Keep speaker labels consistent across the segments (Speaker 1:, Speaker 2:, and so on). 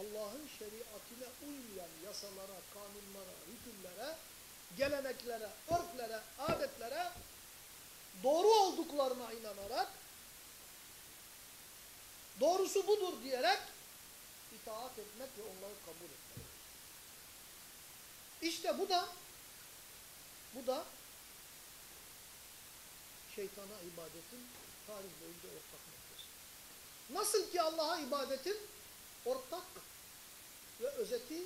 Speaker 1: Allah'ın şeriatine uymayan yasalara, kanunlara, hükümlere, geleneklere, örflere, adetlere doğru olduklarına inanarak doğrusu budur diyerek itaat etmek ve onları kabul etmek. İşte bu da bu da şeytana ibadetin tarih boyunca ortak noktası. Nasıl ki Allah'a ibadetin ortak ve özeti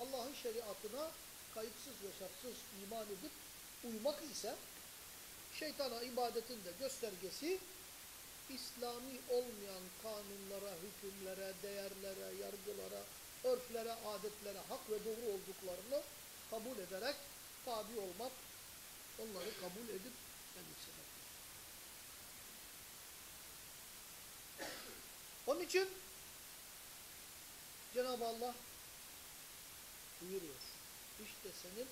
Speaker 1: Allah'ın şeriatına kayıtsız ve şartsız iman edip uymak ise şeytana ibadetin de göstergesi İslami olmayan kanunlara, hükümlere, değerlere, yargılara, örflere, adetlere hak ve doğru olduklarını kabul ederek tabi olmak, onları kabul edip benimsemek. Onun için Cenab-ı Allah buyuruyor. İşte senin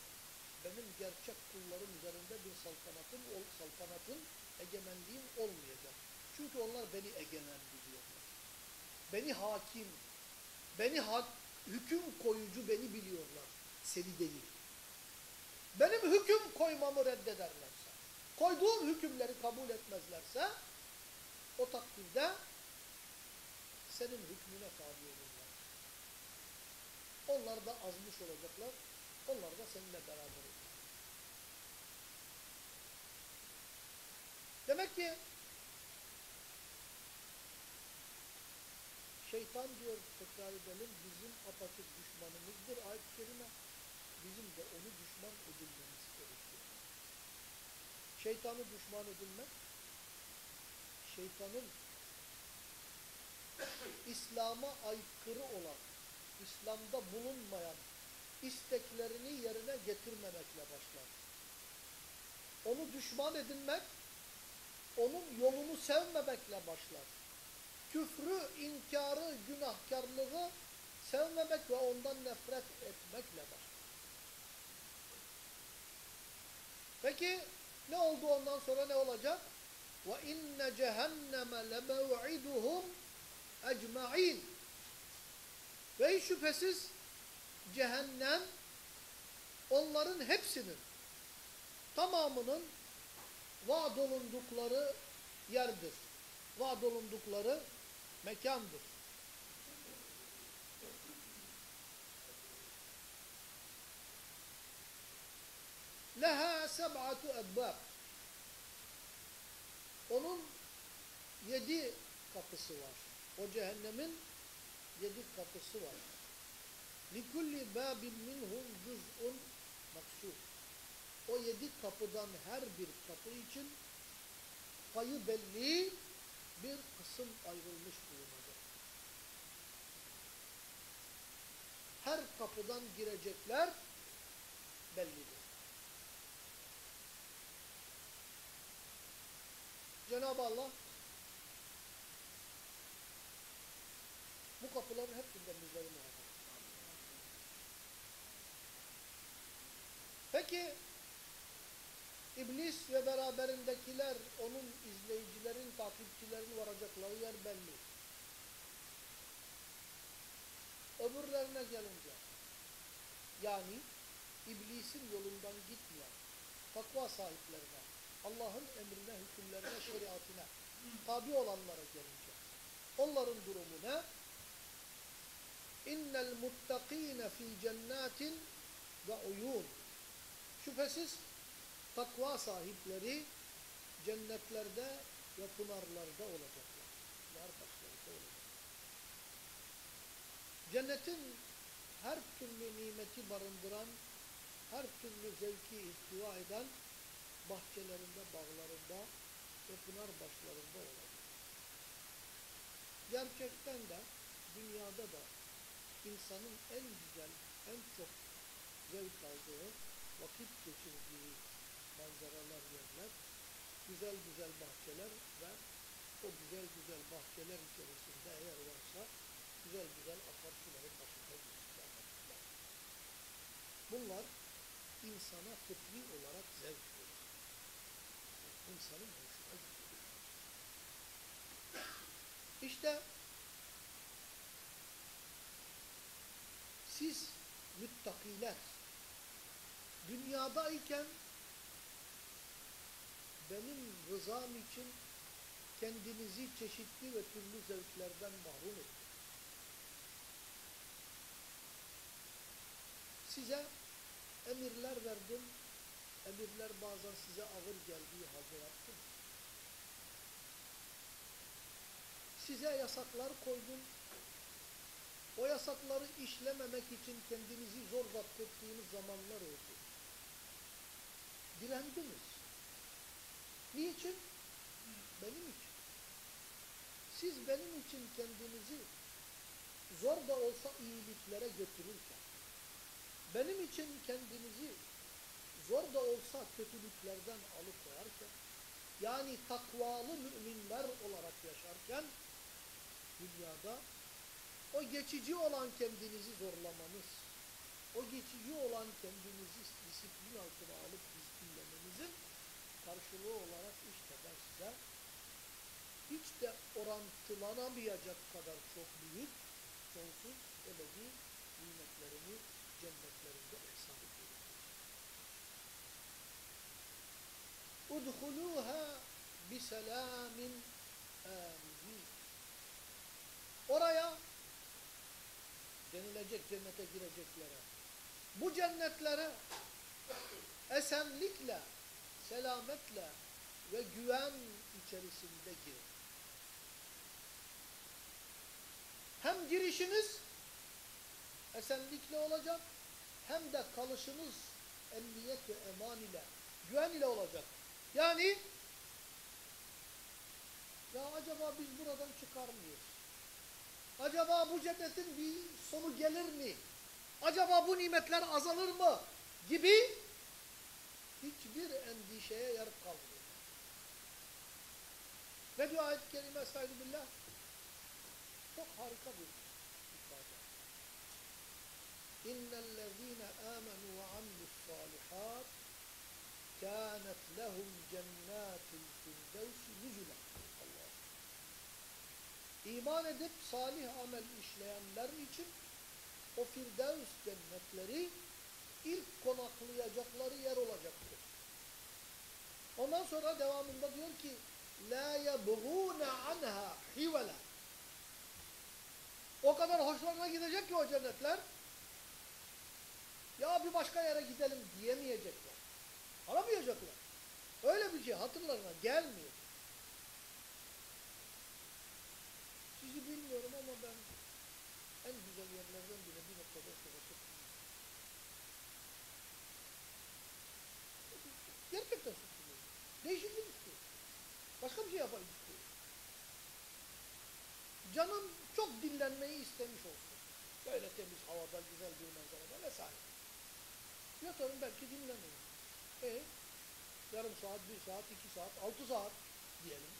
Speaker 1: benim gerçek kullarım üzerinde bir saltanatın, saltanatın, egemenliğin olmayacak. Çünkü onlar beni egemenliyorlar. Beni hakim, beni hak, hüküm koyucu beni biliyorlar. Seni değil. Benim hüküm koymamı reddederlerse, koyduğum hükümleri kabul etmezlerse, o takdirde senin hükmüne tabi olurlar. Onlar da azmış olacaklar. Onlar da seninle beraber olacaklar. Demek ki şeytan diyor tekrar edelim bizim apaçık düşmanımızdır ayet-i kerime. Bizim de onu düşman edilmemiz gerekiyor. Şeytanı düşman edilmek şeytanın İslam'a aykırı olan, İslam'da bulunmayan isteklerini yerine getirmemekle başlar. Onu düşman edinmek, onun yolunu sevmemekle başlar. Küfrü, inkarı, günahkarlığı sevmemek ve ondan nefret etmekle başlar. Peki ne oldu ondan sonra ne olacak? وَاِنَّ جَهَنَّمَ لَمَوْعِدُهُمْ ecmain. ve hiç şüphesiz cehennem onların hepsinin tamamının vaad olundukları yerdir. Vaad olundukları mekandır. Leha seb'atu ebbab. Onun yedi kapısı var. O cehennemin yedi kapısı var. Likulli babin minhum cüz'un maksud. O yedi kapıdan her bir kapı için payı belli bir kısım ayrılmış bulunacak. Her kapıdan girecekler bellidir. Cenab-ı Allah bu kapıların hepsinden bizleri muhafaza Peki İblis ve beraberindekiler onun izleyicilerin, takipçilerin varacakları yer belli. Öbürlerine gelince yani İblisin yolundan gitmeyen takva sahiplerine, Allah'ın emrine, hükümlerine, şeriatine tabi olanlara gelince onların durumu ne? İnnel muttakine fi cennetin ve uyun Şüphesiz takva sahipleri cennetlerde ve pınarlarda olacaklar. Olacaklar. Cennetin her türlü nimeti barındıran, her türlü zevki ihtiva eden bahçelerinde, bağlarında ve pınar başlarında olacak. Gerçekten de dünyada da insanın en güzel, en çok zevk aldığı vakit geçirdiği manzaralar yerler, güzel güzel bahçeler ve o güzel güzel bahçeler içerisinde eğer varsa güzel güzel akarsuların başında güzel Bunlar insana fıtri olarak zevk verir. İnsanın hoşuna gidiyor. İşte siz müttakiler dünyadayken benim rızam için kendinizi çeşitli ve türlü zevklerden mahrum ettin. Size emirler verdim. Emirler bazen size ağır geldiği halde yaptım. Size yasaklar koydum. O yasakları işlememek için kendinizi zor zapt zamanlar oldu. Direndiniz. Niçin? Benim için. Siz benim için kendinizi zor da olsa iyiliklere götürürken, benim için kendinizi zor da olsa kötülüklerden alıkoyarken, yani takvalı müminler olarak yaşarken, dünyada o geçici olan kendinizi zorlamanız, o geçici olan kendinizi disiplin altına alıp disiplinlemenizin karşılığı olarak işte ben size hiç de orantılanamayacak kadar çok büyük, sonsuz ebedi nimetlerimi cennetlerinde ihsan ediyorum. Udhuluha biselamin aminin. Oraya denilecek cennete gireceklere, bu cennetlere esenlikle, selametle ve güven içerisinde girin. Hem girişiniz esenlikle olacak, hem de kalışınız emniyet ve eman ile, güven ile olacak. Yani ya acaba biz buradan çıkar mıyız? Acaba bu cennetin bir sonu gelir mi? Acaba bu nimetler azalır mı? Gibi hiçbir endişeye yer kalmıyor. Ne diyor ayet-i kerime estaizu billah? Çok harika bir ifade. İnnellezîne âmenû ve amilussâlihât kânet lehum cennâtul firdevsi nüzülen. İman edip salih amel işleyenler için o firdevs cennetleri ilk konaklayacakları yer olacaktır. Ondan sonra devamında diyor ki la yebğûne anha hivela o kadar hoşlarına gidecek ki o cennetler ya bir başka yere gidelim diyemeyecekler. Aramayacaklar. Öyle bir şey hatırlarına gelmiyor. Sizi bilmiyorum ama ben en güzel yerlerden bile bir noktada şurası. Gerçekten sıkılıyorum. Değişiklik istiyorum. Başka bir şey yapayım istiyorum. Canım çok dinlenmeyi istemiş olsun. Böyle temiz havada, güzel bir manzarada vesaire. Yatarım belki dinlenirim. E yarım saat, bir saat, iki saat, altı saat diyelim.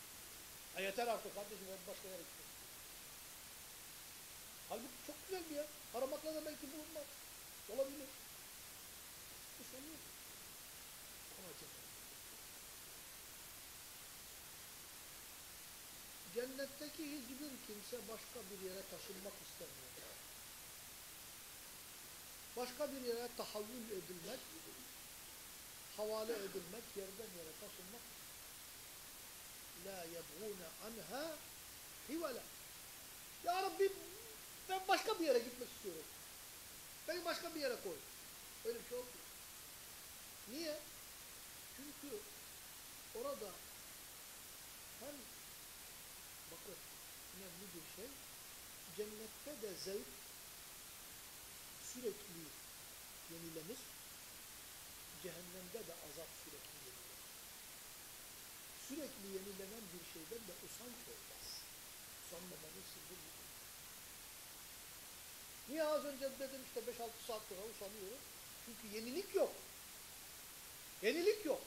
Speaker 1: Ha yeter artık kardeşim ben başka yere gidiyorum. Halbuki çok güzel bir yer. Aramakla da belki bulunmaz. Olabilir. Bu sonu yok. Ama cennet. Cennetteki hiçbir kimse başka bir yere taşınmak istemiyor. Başka bir yere tahavvül edilmek, havale edilmek, yerden yere taşınmak la yebğûne anha hivela. Ya Rabbi ben başka bir yere gitmek istiyorum. Beni başka bir yere koy. Öyle bir şey olmuyor. Niye? Çünkü orada hem şey cennette de zevk sürekli yenilenir. Cehennemde de azap sürekli yenilenir. Sürekli yenilenen bir şeyden de usanç olmaz. Usanmamanın sırrı budur. Niye az önce dedim işte 5-6 saat sonra usanıyorum? Çünkü yenilik yok. Yenilik yok.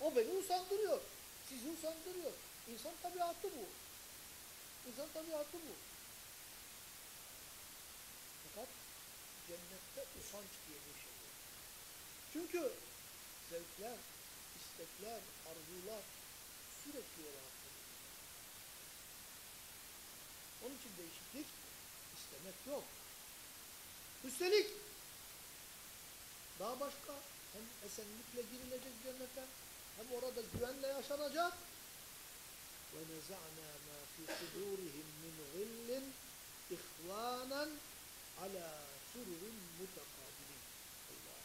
Speaker 1: O beni usandırıyor. Sizi usandırıyor. İnsan tabiatı bu. İnsan tabiatı bu. Fakat cennette usanç diye bir şey yok. Çünkü zevkler, istekler, arzular sürekli olarak bulunuyor. Onun için değişiklik istemek yok. Üstelik daha başka hem esenlikle girilecek cennete hem orada güvenle yaşanacak. وَنَزَعْنَا مَا فِي صُدُورِهِمْ مِنْ غِلٍّ اِخْوَانًا عَلَى سُرُرٍ مُتَقَابِلِينَ Allah.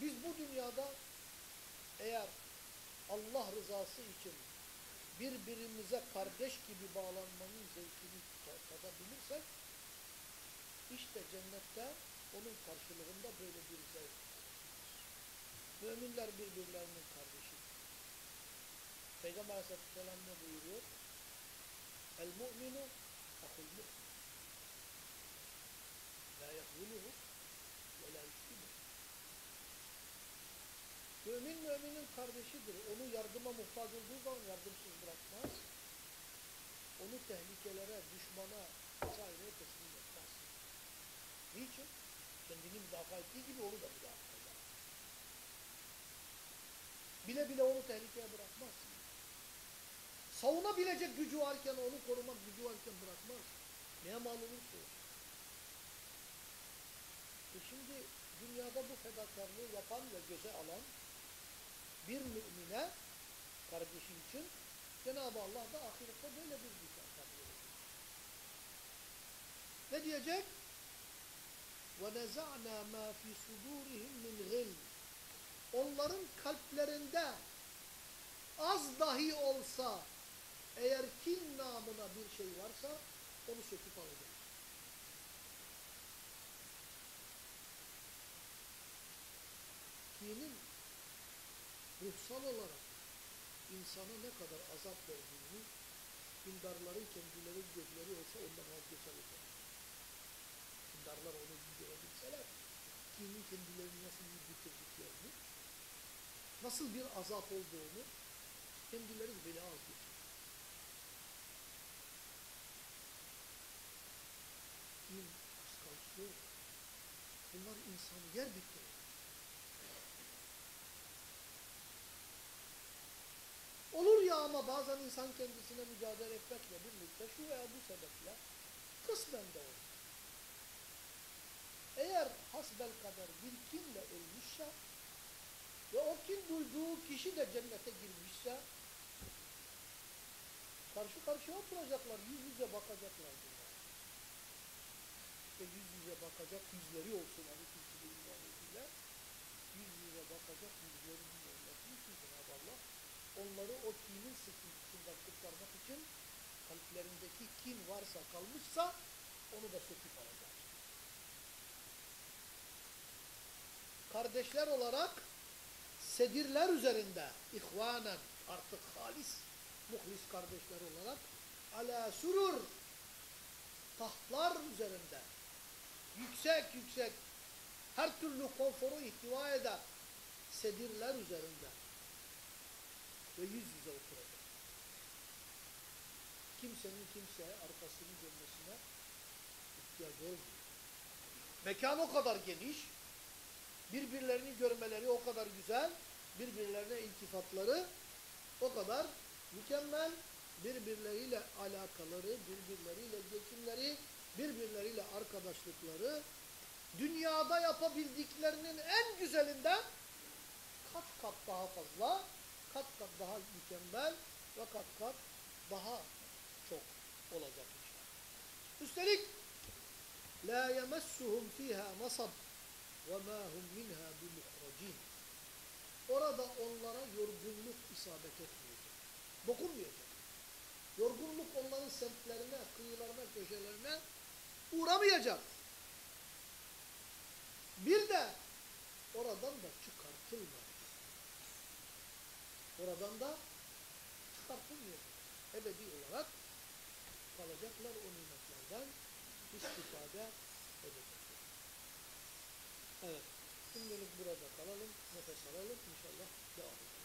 Speaker 1: Biz bu dünyada eğer Allah rızası için birbirimize kardeş gibi bağlanmanın zevkini tadabilirsek işte cennette onun karşılığında böyle bir zevk Müminler birbirlerinin kardeşidir. Peygamber aleyhisselam ne buyuruyor? El mu'minu ahul mu'min. La yahvuluhu ve la. Mümin müminin kardeşidir. Onu yardıma muhtaç olduğu zaman yardımsız bırakmaz. Onu tehlikelere, düşmana vesaireye teslim etmez. Niçin? Kendini müdafaa ettiği gibi onu da müdafaa eder. Bile bile onu tehlikeye bırakmaz. Savunabilecek gücü varken, onu korumak gücü varken bırakmaz. Neye mal olursa olsun. E şimdi dünyada bu fedakarlığı yapan ve göze alan bir mümine kardeşi için Cenab-ı Allah da ahirette böyle bir mükafat verecek. Ne diyecek? وَنَزَعْنَا مَا فِي صُدُورِهِمْ مِنْ غِلٍ Onların kalplerinde az dahi olsa eğer kin namına bir şey varsa onu söküp alacak. Kinin ruhsal olarak insana ne kadar azap verdiğini dindarların kendileri gözleri olsa ondan vazgeçerler. Dindarlar onu görebilseler kinin kendilerini nasıl bitirdiklerini nasıl bir azap olduğunu kendileri bile az geçer. Kin, kıskançlık bunlar insanı yer bitirir. Olur ya ama bazen insan kendisine mücadele etmekle birlikte şu veya bu sebeple kısmen de olur. Eğer hasbel kadar bir kinle ölmüşse ve o kin duyduğu kişi de cennete girmişse karşı karşıya oturacaklar, yüz yüze bakacaklar. Bunlar. Ve yüz yüze bakacak yüzleri olsun hani kültürü imanetiyle yüz yüze bakacak yüzlerinin olması için Cenab-ı Allah onları o kinin sıkıntısından kurtarmak için kalplerindeki kin varsa kalmışsa onu da söküp alacak. Kardeşler olarak sedirler üzerinde ihvanen artık halis, muhlis kardeşler olarak ala surur tahtlar üzerinde yüksek yüksek her türlü konforu ihtiva eden sedirler üzerinde ve yüz yüze oturacak. Kimsenin kimseye arkasını dönmesine ihtiyaç olmuyor. Mekan o kadar geniş, birbirlerini görmeleri o kadar güzel, birbirlerine iltifatları o kadar mükemmel, birbirleriyle alakaları, birbirleriyle geçimleri, birbirleriyle arkadaşlıkları, dünyada yapabildiklerinin en güzelinden kat kat daha fazla, kat kat daha mükemmel ve kat kat daha çok olacak. Üstelik la yemessuhum fiha nasab ve ma hum minha bimuhracin. Orada onlara yorgunluk isabet etmeyecek. Dokunmayacak. Yorgunluk onların semtlerine, kıyılarına, köşelerine uğramayacak. Bir de oradan da çıkartılmayacak. Oradan da çıkartılmayacak. Ebedi olarak kalacaklar o nimetlerden istifade edecekler. Evet. Şimdilik burada kalalım. Nefes alalım. İnşallah devam edelim.